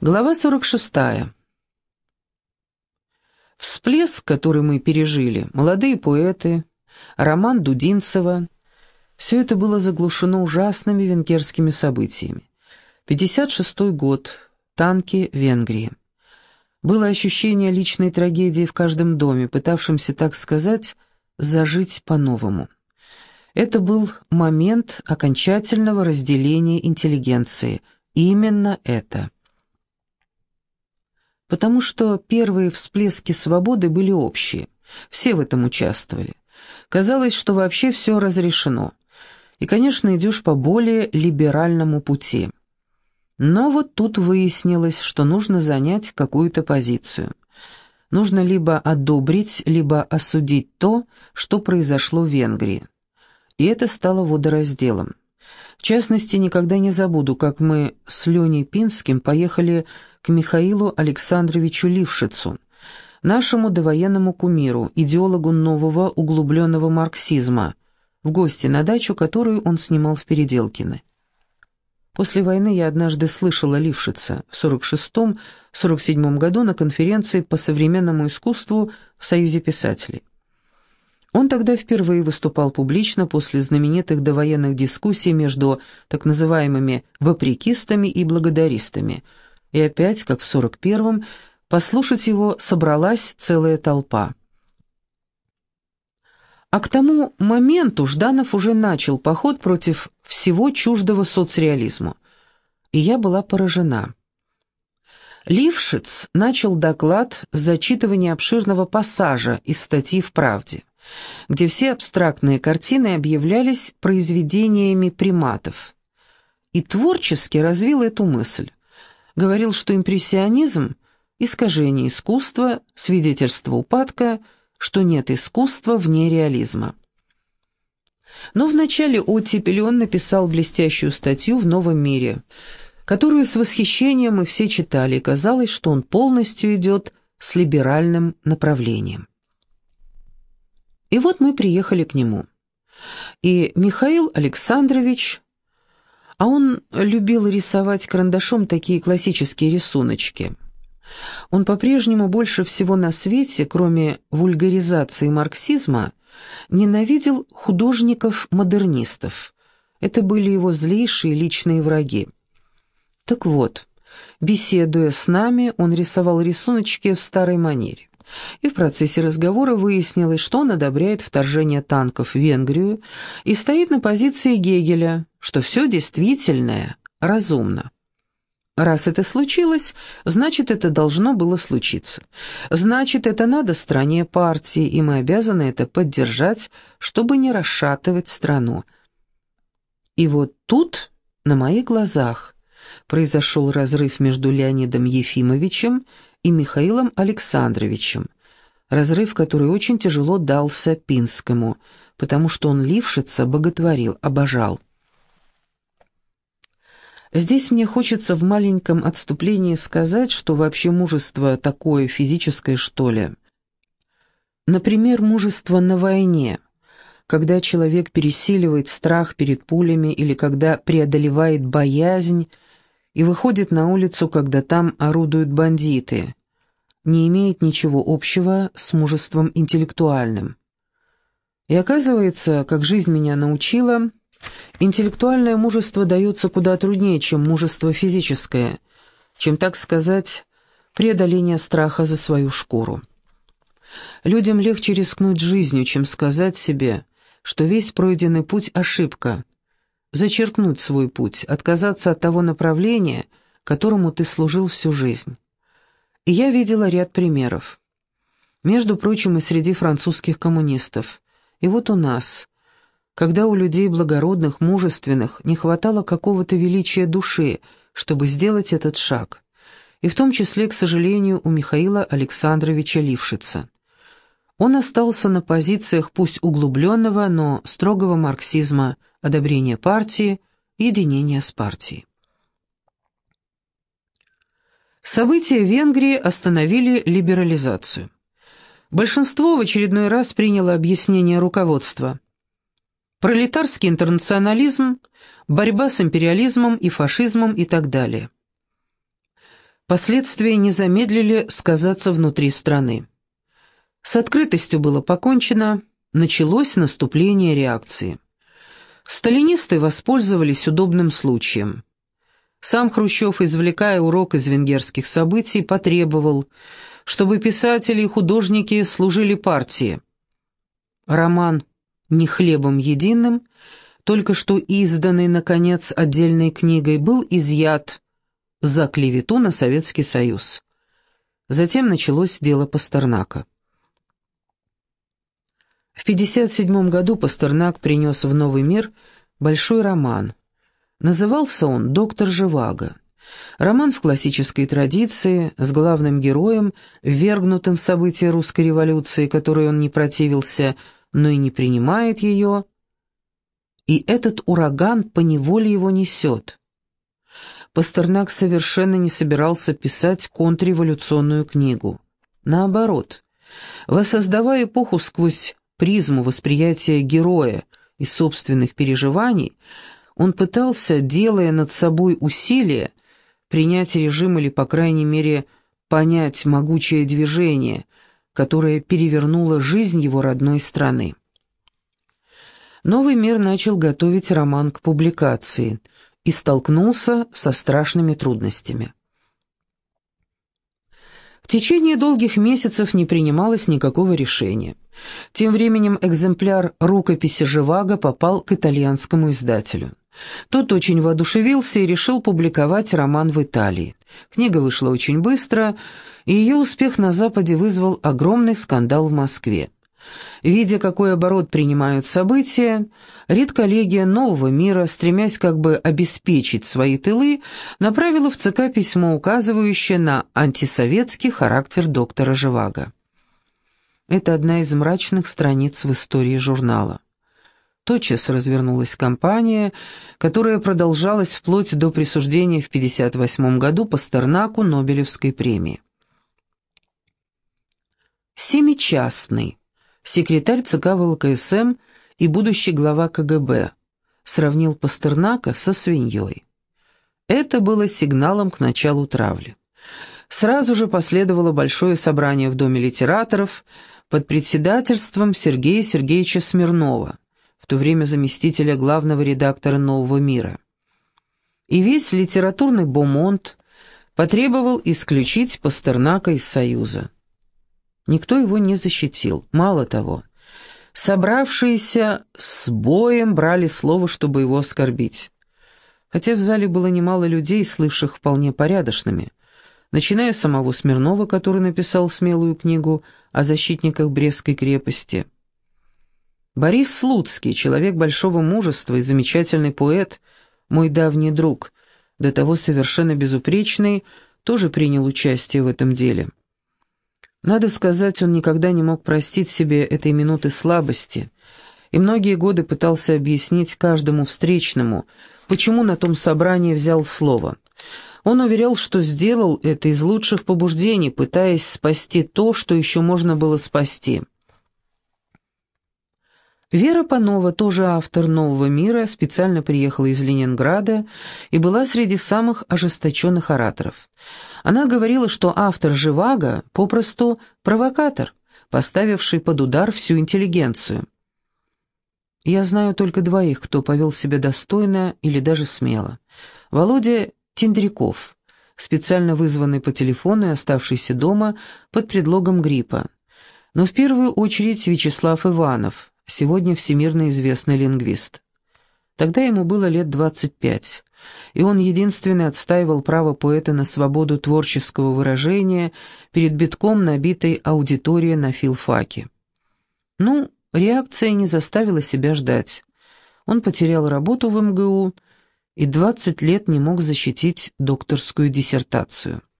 Глава 46. Всплеск, который мы пережили, молодые поэты, роман Дудинцева, все это было заглушено ужасными венгерскими событиями. 56 год, танки Венгрии. Было ощущение личной трагедии в каждом доме, пытавшемся, так сказать, зажить по-новому. Это был момент окончательного разделения интеллигенции. Именно это – потому что первые всплески свободы были общие, все в этом участвовали. Казалось, что вообще все разрешено. И, конечно, идешь по более либеральному пути. Но вот тут выяснилось, что нужно занять какую-то позицию. Нужно либо одобрить, либо осудить то, что произошло в Венгрии. И это стало водоразделом. В частности, никогда не забуду, как мы с Леней Пинским поехали к Михаилу Александровичу Лившицу, нашему довоенному кумиру, идеологу нового углубленного марксизма, в гости на дачу, которую он снимал в Переделкино. После войны я однажды слышала Лившица в 46-47 году на конференции по современному искусству в Союзе писателей. Он тогда впервые выступал публично после знаменитых довоенных дискуссий между так называемыми «вопрекистами» и «благодаристами», и опять, как в 41-м, послушать его собралась целая толпа. А к тому моменту Жданов уже начал поход против всего чуждого соцреализму, и я была поражена. Лившиц начал доклад с зачитывания обширного пассажа из статьи в «Правде», где все абстрактные картины объявлялись произведениями приматов, и творчески развил эту мысль говорил, что импрессионизм – искажение искусства, свидетельство упадка, что нет искусства вне реализма. Но в начале оттепели он написал блестящую статью в «Новом мире», которую с восхищением мы все читали, и казалось, что он полностью идет с либеральным направлением. И вот мы приехали к нему. И Михаил Александрович а он любил рисовать карандашом такие классические рисуночки. Он по-прежнему больше всего на свете, кроме вульгаризации марксизма, ненавидел художников-модернистов. Это были его злейшие личные враги. Так вот, беседуя с нами, он рисовал рисуночки в старой манере и в процессе разговора выяснилось, что он одобряет вторжение танков в Венгрию и стоит на позиции Гегеля, что все действительное разумно. Раз это случилось, значит, это должно было случиться. Значит, это надо стране партии, и мы обязаны это поддержать, чтобы не расшатывать страну. И вот тут, на моих глазах, произошел разрыв между Леонидом Ефимовичем и Михаилом Александровичем, разрыв, который очень тяжело дался Пинскому, потому что он Лившица боготворил, обожал. Здесь мне хочется в маленьком отступлении сказать, что вообще мужество такое физическое, что ли. Например, мужество на войне, когда человек пересиливает страх перед пулями или когда преодолевает боязнь, и выходит на улицу, когда там орудуют бандиты, не имеет ничего общего с мужеством интеллектуальным. И оказывается, как жизнь меня научила, интеллектуальное мужество дается куда труднее, чем мужество физическое, чем, так сказать, преодоление страха за свою шкуру. Людям легче рискнуть жизнью, чем сказать себе, что весь пройденный путь – ошибка, зачеркнуть свой путь, отказаться от того направления, которому ты служил всю жизнь. И я видела ряд примеров. Между прочим, и среди французских коммунистов. И вот у нас, когда у людей благородных, мужественных не хватало какого-то величия души, чтобы сделать этот шаг. И в том числе, к сожалению, у Михаила Александровича Лившица. Он остался на позициях пусть углубленного, но строгого марксизма – одобрение партии, единение с партией. События в Венгрии остановили либерализацию. Большинство в очередной раз приняло объяснение руководства. Пролетарский интернационализм, борьба с империализмом и фашизмом и так далее. Последствия не замедлили сказаться внутри страны. С открытостью было покончено, началось наступление реакции. Сталинисты воспользовались удобным случаем. Сам Хрущев, извлекая урок из венгерских событий, потребовал, чтобы писатели и художники служили партии. Роман «Не хлебом единым», только что изданный, наконец, отдельной книгой, был изъят за клевету на Советский Союз. Затем началось дело Пастернака. В 1957 году Пастернак принес в новый мир большой роман. Назывался он «Доктор Живаго». Роман в классической традиции, с главным героем, ввергнутым в события русской революции, которой он не противился, но и не принимает ее. И этот ураган поневоле его несет. Пастернак совершенно не собирался писать контрреволюционную книгу. Наоборот, воссоздавая эпоху сквозь призму восприятия героя и собственных переживаний, он пытался, делая над собой усилия, принять режим или, по крайней мере, понять могучее движение, которое перевернуло жизнь его родной страны. Новый мир начал готовить роман к публикации и столкнулся со страшными трудностями. Течение долгих месяцев не принималось никакого решения. Тем временем экземпляр рукописи Живаго попал к итальянскому издателю. Тот очень воодушевился и решил публиковать роман в Италии. Книга вышла очень быстро, и ее успех на Западе вызвал огромный скандал в Москве. Видя, какой оборот принимают события, редколлегия нового мира, стремясь как бы обеспечить свои тылы, направила в ЦК письмо, указывающее на антисоветский характер доктора Живаго. Это одна из мрачных страниц в истории журнала. Тотчас развернулась кампания, которая продолжалась вплоть до присуждения в 1958 году Пастернаку Нобелевской премии. Семичастный, секретарь ЦК ВЛКСМ и будущий глава КГБ, сравнил Пастернака со свиньей. Это было сигналом к началу травли. Сразу же последовало большое собрание в Доме литераторов под председательством Сергея Сергеевича Смирнова то время заместителя главного редактора «Нового мира». И весь литературный бомонд потребовал исключить Пастернака из Союза. Никто его не защитил, мало того. Собравшиеся с боем брали слово, чтобы его оскорбить. Хотя в зале было немало людей, слывших вполне порядочными, начиная с самого Смирнова, который написал смелую книгу о защитниках Брестской крепости – Борис Слуцкий, человек большого мужества и замечательный поэт, мой давний друг, до того совершенно безупречный, тоже принял участие в этом деле. Надо сказать, он никогда не мог простить себе этой минуты слабости, и многие годы пытался объяснить каждому встречному, почему на том собрании взял слово. Он уверял, что сделал это из лучших побуждений, пытаясь спасти то, что еще можно было спасти – Вера Панова, тоже автор «Нового мира», специально приехала из Ленинграда и была среди самых ожесточенных ораторов. Она говорила, что автор «Живаго» попросту провокатор, поставивший под удар всю интеллигенцию. Я знаю только двоих, кто повел себя достойно или даже смело. Володя Тендряков, специально вызванный по телефону и оставшийся дома под предлогом гриппа. Но в первую очередь Вячеслав Иванов, сегодня всемирно известный лингвист. Тогда ему было лет 25, и он единственный отстаивал право поэта на свободу творческого выражения перед битком набитой аудиторией на филфаке. Ну, реакция не заставила себя ждать. Он потерял работу в МГУ и 20 лет не мог защитить докторскую диссертацию.